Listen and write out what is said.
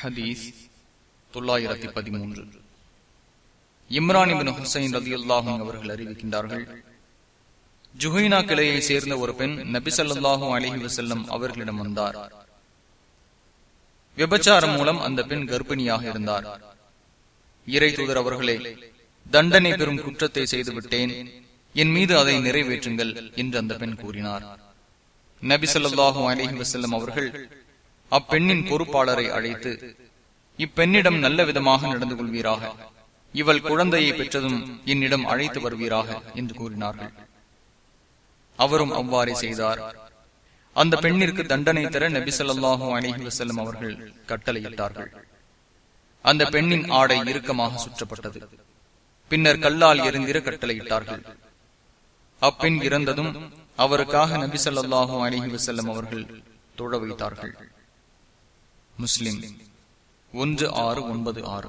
ஹதீஸ் தொள்ளாயிரத்தி பதிமூன்று. இம்ரானிபின் ஹுசைன் ரதி அல்லாஹும் அவர்கள் அறிவிக்கின்றார்கள் ஜுஹைனா கிளையை சேர்ந்த ஒரு பெண் நபிசல்லாஹும் அலிஹி வசல்லம் அவர்களிடம் வந்தார். விபச்சாரம் மூலம் அந்த பெண் கர்ப்பிணியாக இருந்தார். இறை தூதர் அவர்களே தண்டனை பெறும் குற்றத்தை செய்துவிட்டேன் என் மீது அதை நிறைவேற்றுங்கள் என்று அந்த பெண் கூறினார். நபி சொல்லாஹு அலிஹி வசல்லம் அவர்கள் அப்பெண்ணின் பொறுப்பாளரை அழைத்து இப்பெண்ணிடம் நல்ல விதமாக நடந்து கொள்வீராக. இவள் குழந்தையை பெற்றதும் என்னிடம் அழைத்து வருவீராக என்று கூறினார்கள். அவரும் அவ்வாறே செய்தார். அந்த பெண்ணிற்கு தண்டனை தர நபி சொல்லாஹு அலிஹி வசல்லம் அவர்கள் கட்டளையிட்டார்கள். அந்த பெண்ணின் ஆடை இறுக்கமாக சுற்றப்பட்டது. பின்னர் கல்லால் எரிந்திர கட்டளையிட்டார்கள். அப்பெண் இறந்ததும் அவருக்காக நபி சொல்லாஹு அலிஹி வசல்லம் அவர்கள் தொழ வைத்தார்கள். முஸ்லிம். ஒன்று ஆறு ஒன்பது ஆறு.